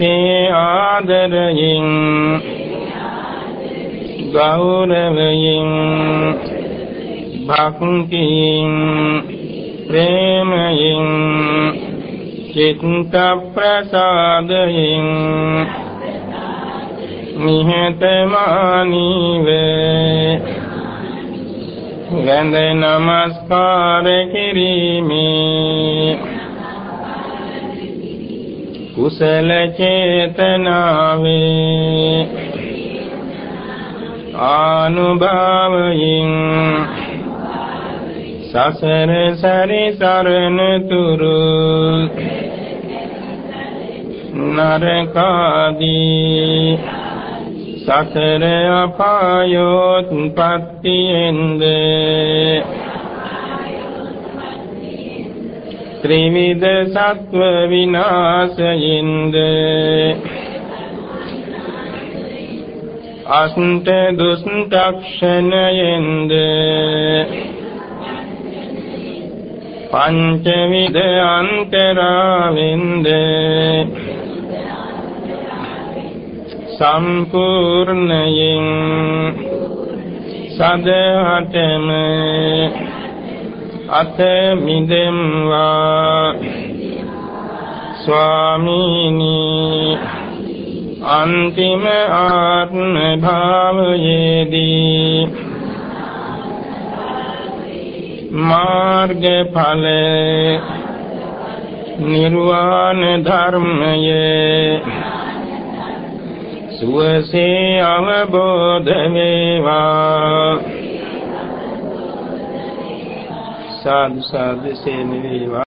මෙසේ ආදරයෙන් ගෞරවයෙන් භක්තියෙන් ප්‍රේමයෙන් චිත්ත ප්‍රසාදයෙන් නිහතමානීව වැඳ නමස්කාර කිරීමේ කුසල චේතනාවේ ආනුභාවයෙන් සසර සරි සරණ තුරු නරකාදී සතර අපායෝත් පත්තියෙන්ද ත්‍රිවිධ සත්ව විනාශයෙන්ද? අස්න්ත දුස්තක්ෂණයෙන්ද පංචවිද අන්තරාවෙන්ද? සම්පූර්ණයෙන් සදහටම අත මිදෙම්වා. ස්වාමීනි අන්තිම ආත්ම භාවයේදී මාර්ගඵල නිර්වාණ ධර්මයේ සුවසේ අවබෝධ වේවා. සාදු සාදු සේන වේවා